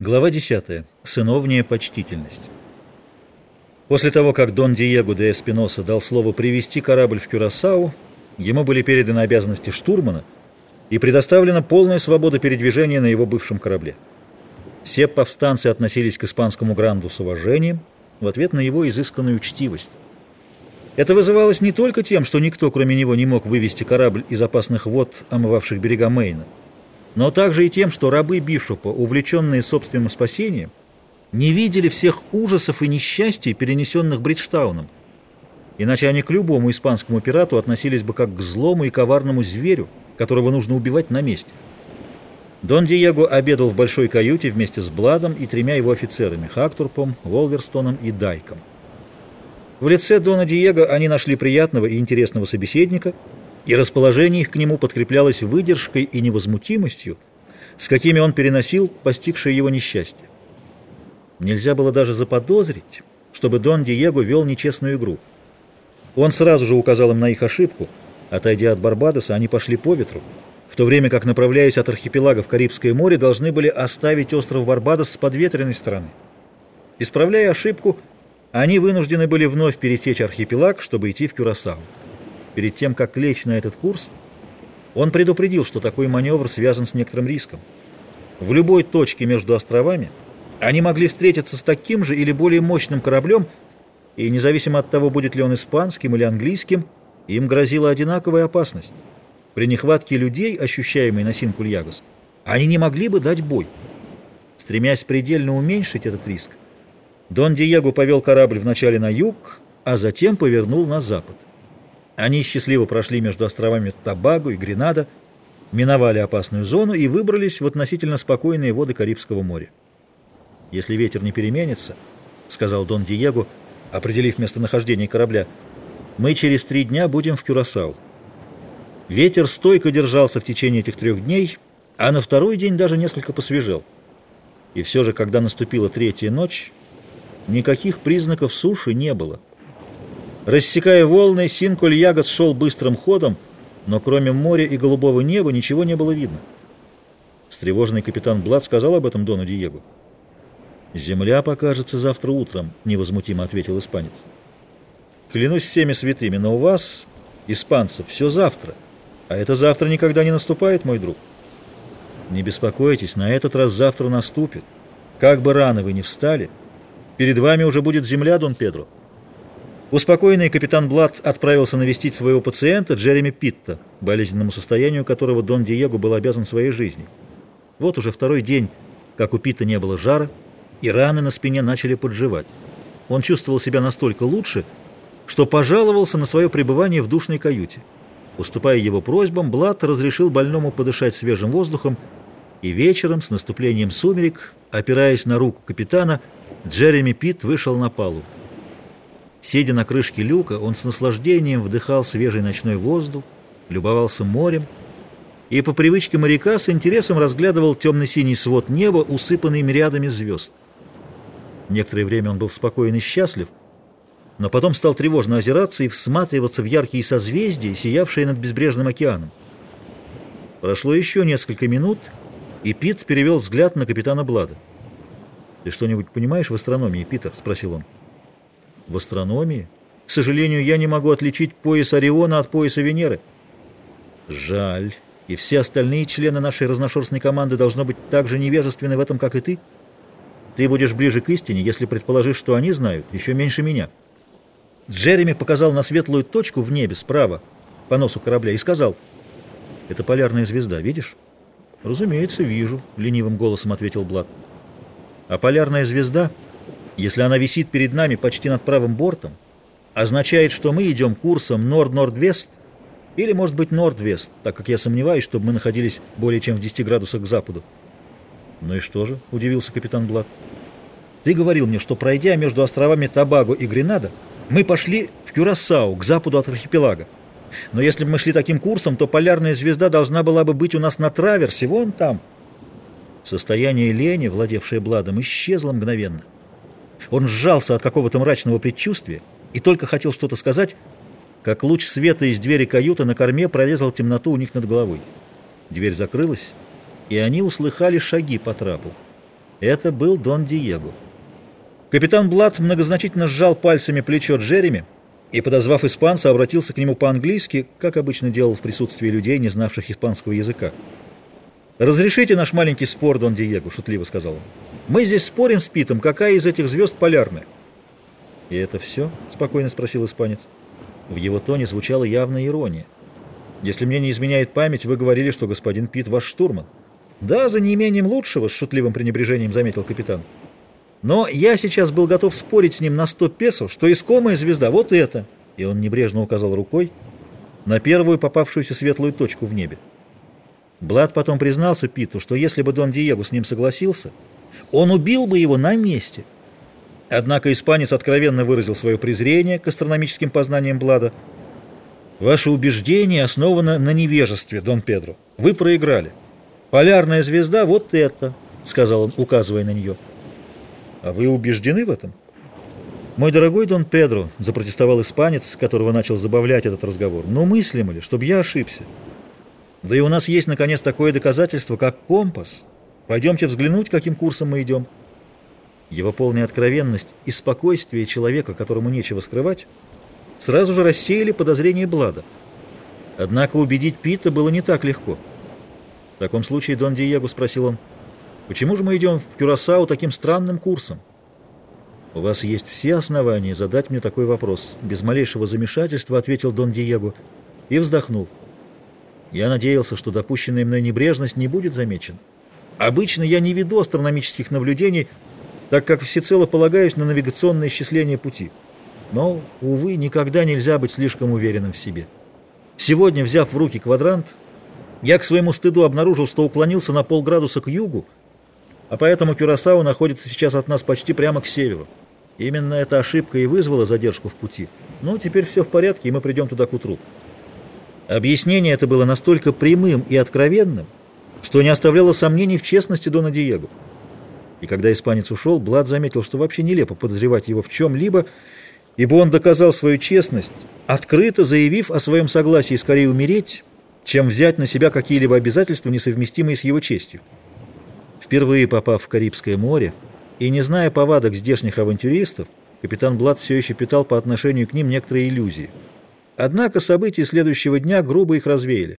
Глава 10. Сыновняя почтительность. После того, как Дон Диего де Эспиноса дал слово привести корабль в Кюрасау, ему были переданы обязанности штурмана и предоставлена полная свобода передвижения на его бывшем корабле. Все повстанцы относились к испанскому гранду с уважением в ответ на его изысканную учтивость. Это вызывалось не только тем, что никто, кроме него, не мог вывести корабль из опасных вод, омывавших берега Мейна, но также и тем, что рабы Бишопа, увлеченные собственным спасением, не видели всех ужасов и несчастий, перенесенных Бриджтауном. Иначе они к любому испанскому пирату относились бы как к злому и коварному зверю, которого нужно убивать на месте. Дон Диего обедал в большой каюте вместе с Бладом и тремя его офицерами – Хактурпом, Волверстоном и Дайком. В лице Дона Диего они нашли приятного и интересного собеседника – и расположение их к нему подкреплялось выдержкой и невозмутимостью, с какими он переносил постигшее его несчастье. Нельзя было даже заподозрить, чтобы Дон Диего вел нечестную игру. Он сразу же указал им на их ошибку. Отойдя от Барбадоса, они пошли по ветру, в то время как, направляясь от архипелага в Карибское море, должны были оставить остров Барбадос с подветренной стороны. Исправляя ошибку, они вынуждены были вновь пересечь архипелаг, чтобы идти в Кюрасау. Перед тем, как лечь на этот курс, он предупредил, что такой маневр связан с некоторым риском. В любой точке между островами они могли встретиться с таким же или более мощным кораблем, и независимо от того, будет ли он испанским или английским, им грозила одинаковая опасность. При нехватке людей, ощущаемой на Синкульягас, они не могли бы дать бой. Стремясь предельно уменьшить этот риск, Дон Диего повел корабль вначале на юг, а затем повернул на запад. Они счастливо прошли между островами Табаго и Гренада, миновали опасную зону и выбрались в относительно спокойные воды Карибского моря. «Если ветер не переменится, — сказал Дон Диего, определив местонахождение корабля, — мы через три дня будем в Кюрасау. Ветер стойко держался в течение этих трех дней, а на второй день даже несколько посвежел. И все же, когда наступила третья ночь, никаких признаков суши не было — Рассекая волны, Синкуль-Ягас шел быстрым ходом, но кроме моря и голубого неба ничего не было видно. Встревоженный капитан Блад сказал об этом Дону Диего. «Земля покажется завтра утром», — невозмутимо ответил испанец. «Клянусь всеми святыми, но у вас, испанцев, все завтра, а это завтра никогда не наступает, мой друг. Не беспокойтесь, на этот раз завтра наступит. Как бы рано вы ни встали, перед вами уже будет земля, Дон Педро». Успокоенный капитан Блад отправился навестить своего пациента Джереми Питта, болезненному состоянию которого Дон Диего был обязан своей жизнью. Вот уже второй день, как у Питта не было жара, и раны на спине начали подживать. Он чувствовал себя настолько лучше, что пожаловался на свое пребывание в душной каюте. Уступая его просьбам, Блад разрешил больному подышать свежим воздухом, и вечером, с наступлением сумерек, опираясь на руку капитана, Джереми Питт вышел на палубу. Сидя на крышке люка, он с наслаждением вдыхал свежий ночной воздух, любовался морем и по привычке моряка с интересом разглядывал темно-синий свод неба, усыпанный мириадами звезд. Некоторое время он был спокоен и счастлив, но потом стал тревожно озираться и всматриваться в яркие созвездия, сиявшие над безбрежным океаном. Прошло еще несколько минут, и Пит перевел взгляд на капитана Блада. «Ты что-нибудь понимаешь в астрономии, Питер?» — спросил он. В астрономии? К сожалению, я не могу отличить пояс Ориона от пояса Венеры. Жаль. И все остальные члены нашей разношерстной команды должно быть так же невежественны в этом, как и ты. Ты будешь ближе к истине, если предположишь, что они знают, еще меньше меня. Джереми показал на светлую точку в небе справа, по носу корабля, и сказал, «Это полярная звезда, видишь?» «Разумеется, вижу», — ленивым голосом ответил Блад. «А полярная звезда если она висит перед нами почти над правым бортом, означает, что мы идем курсом норд-норд-вест или, может быть, норд-вест, так как я сомневаюсь, чтобы мы находились более чем в 10 градусах к западу. «Ну и что же?» — удивился капитан Блад. «Ты говорил мне, что, пройдя между островами Табаго и Гренада, мы пошли в Кюрасау, к западу от архипелага. Но если бы мы шли таким курсом, то полярная звезда должна была бы быть у нас на траверсе, вон там». Состояние лени, владевшее Бладом, исчезло мгновенно. Он сжался от какого-то мрачного предчувствия и только хотел что-то сказать, как луч света из двери каюты на корме прорезал темноту у них над головой. Дверь закрылась, и они услыхали шаги по трапу. Это был Дон Диего. Капитан Блад многозначительно сжал пальцами плечо Джереми и, подозвав испанца, обратился к нему по-английски, как обычно делал в присутствии людей, не знавших испанского языка. «Разрешите наш маленький спор, Дон Диего», — шутливо сказал он. «Мы здесь спорим с Питом, какая из этих звезд полярная». «И это все?» — спокойно спросил испанец. В его тоне звучала явная ирония. «Если мне не изменяет память, вы говорили, что господин Пит ваш штурман». «Да, за неимением лучшего», — с шутливым пренебрежением заметил капитан. Но я сейчас был готов спорить с ним на сто песо, что искомая звезда вот эта. И он небрежно указал рукой на первую попавшуюся светлую точку в небе. Блад потом признался Питу, что если бы Дон Диего с ним согласился, он убил бы его на месте. Однако испанец откровенно выразил свое презрение к астрономическим познаниям Блада. «Ваше убеждение основано на невежестве, Дон Педро. Вы проиграли. Полярная звезда вот эта», — сказал он, указывая на нее. А вы убеждены в этом? Мой дорогой Дон Педро, запротестовал испанец, которого начал забавлять этот разговор. Но мыслимо ли, чтобы я ошибся? Да и у нас есть, наконец, такое доказательство, как компас. Пойдемте взглянуть, каким курсом мы идем. Его полная откровенность и спокойствие человека, которому нечего скрывать, сразу же рассеяли подозрения Блада. Однако убедить Пита было не так легко. В таком случае Дон Диего спросил он, Почему же мы идем в Кюрасау таким странным курсом? У вас есть все основания задать мне такой вопрос. Без малейшего замешательства ответил Дон Диего и вздохнул. Я надеялся, что допущенная мной небрежность не будет замечена. Обычно я не веду астрономических наблюдений, так как всецело полагаюсь на навигационное исчисление пути. Но, увы, никогда нельзя быть слишком уверенным в себе. Сегодня, взяв в руки квадрант, я к своему стыду обнаружил, что уклонился на полградуса к югу, а поэтому Кюрасау находится сейчас от нас почти прямо к северу. Именно эта ошибка и вызвала задержку в пути. Но теперь все в порядке, и мы придем туда к утру. Объяснение это было настолько прямым и откровенным, что не оставляло сомнений в честности Дона Диего. И когда испанец ушел, Блад заметил, что вообще нелепо подозревать его в чем-либо, ибо он доказал свою честность, открыто заявив о своем согласии скорее умереть, чем взять на себя какие-либо обязательства, несовместимые с его честью. Впервые попав в Карибское море и не зная повадок здешних авантюристов, капитан Блад все еще питал по отношению к ним некоторые иллюзии. Однако события следующего дня грубо их развеяли.